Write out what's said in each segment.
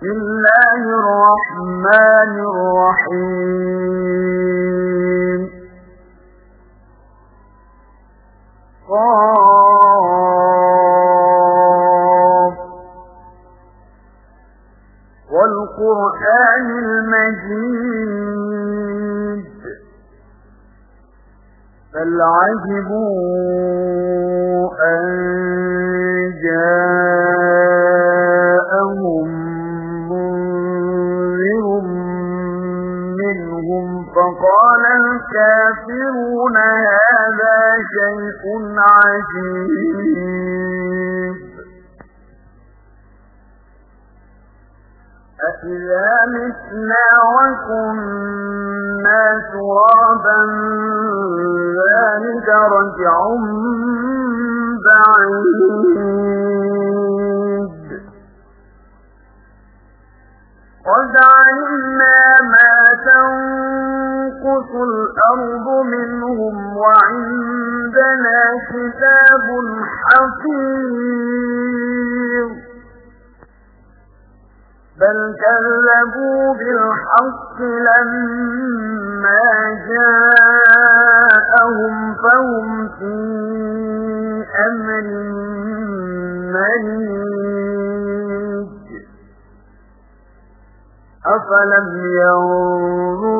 بسم الله الرحمن الرحيم. قاف. والقرآن المجيد. عجبوا أن الكافرون هذا شيء عجيب. أإذا متنا وكنا ترابا ذلك رجع بعيد. قد علمنا ما الأرض منهم وعندنا كتاب حفيظ. بل كذبوا بالحق لما جاءهم فهم في أمر مريج. أفلم ينظروا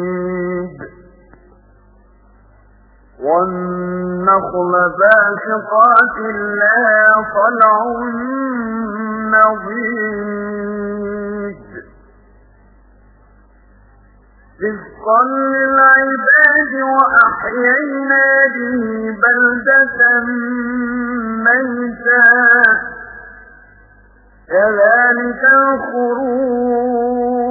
باسقات لها طلع نضيد رزقا للعباد وأحيينا به بلدة ميتا كذلك الخروج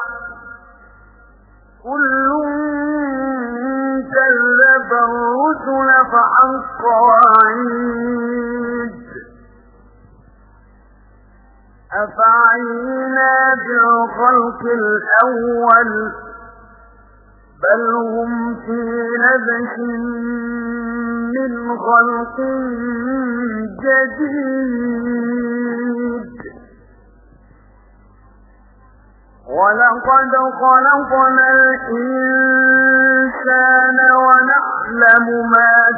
وعيد أفعينا بالخلق الأول بل هم في لبس من خلق جديد. ولقد خلقنا الإنسان ونعلم ما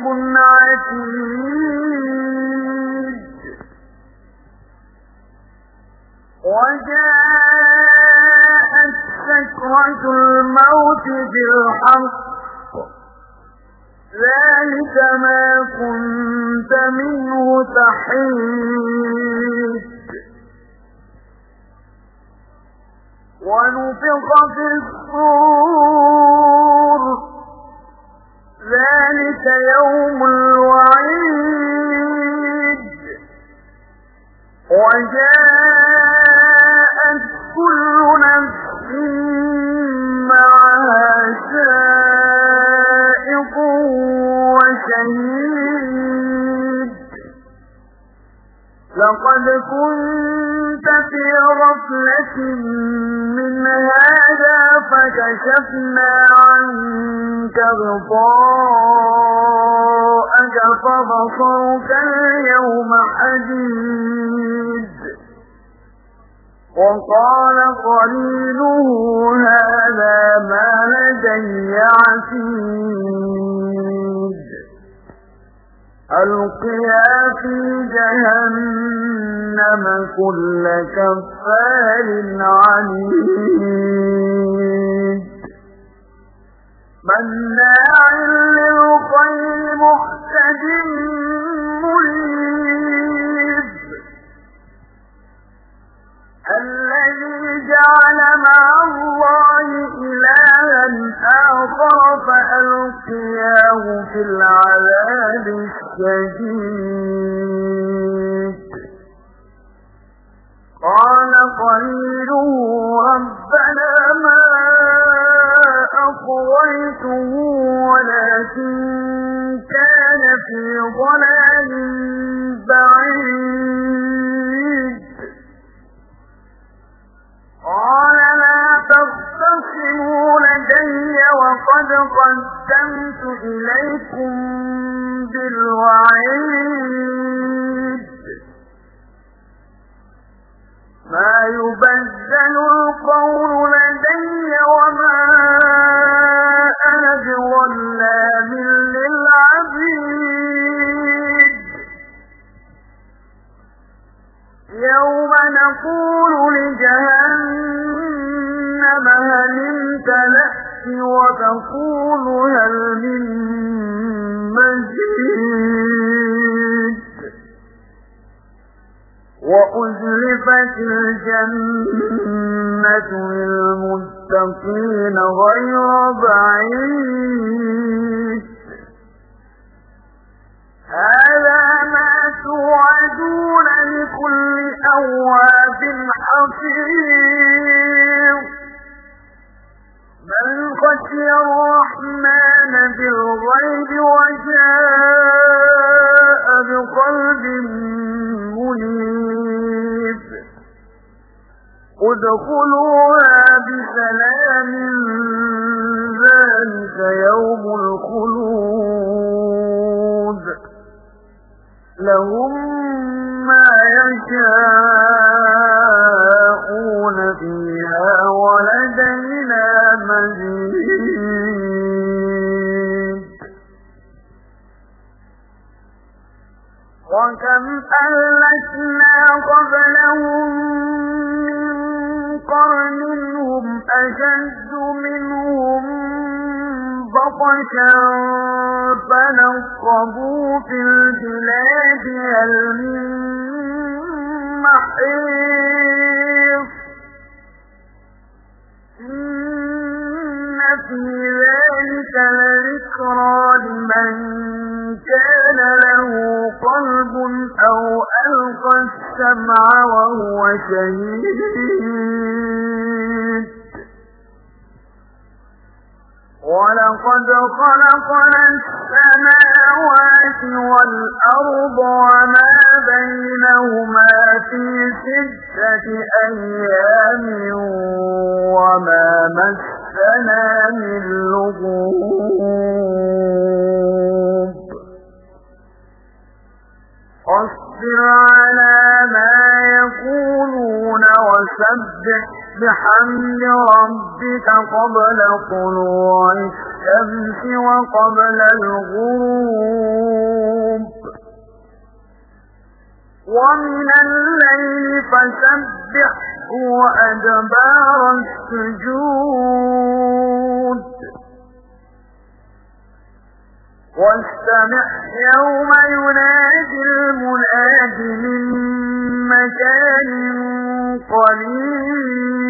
رقيب عتيد. وجاء جاءت سكرة الموت بالحق. ذلك ما كنت منه تحيد. ونفق في الصور. ذلك يوم الوعيد. وجاءت كل نفس معها سائق وشهيد. لقد كنت في غفلة من فكشفنا عنك غطاءك فبصرك اليوم حديد وقال قليله هذا ما لدي عتيد ألقيا في جهنم كل كفار عنيد. مناع للخير محتد مريد الذي جعل مع الله إلها آخر فألقياه في العذاب الشديد قال قليله ربنا ما أخويته ولكن كان في ضلال بعيد. قال لا تختصموا لدي وقد قدمت إليكم بالوعيد ما يبدل القول لدي وما أنا بظلام للعبيد. يوم نقول لجهنم هل امتلأت وتقول هل من مزيد؟ وأزلفت الجنة للمتقين غير بعيد. هذا ما توعدون لكل أواب حفيظ. ادخلوها بسلام ذلك يوم الخلود. لهم ما يشاءون فيها ولدينا مزيد. وكم أهلكنا قبلهم قرن هم أشد منهم بطشا فنصبوا في البلاد هل من إن في ذلك لذكرى لمن كان له قلب أو ألقى السمع وهو شهيد. ولقد خلقنا السماوات والأرض وما بينهما في ستة أيام وما مسنا من لغوب اصبر على ما يقولون وسبح بحمد ربك قبل طلوع الشمس وقبل الغروب. ومن الليل فسبح أدبار السجود. واستمع يوم ينادي المناد من مكان قريب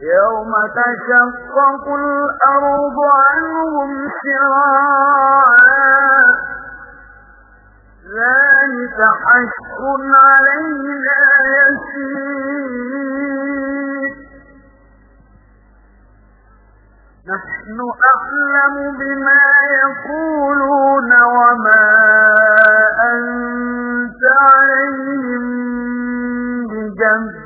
يوم تشقق الأرض عنهم سراعا ذلك حشر علينا يسير. نحن أعلم بما يقولون وما أنت عليهم بجبار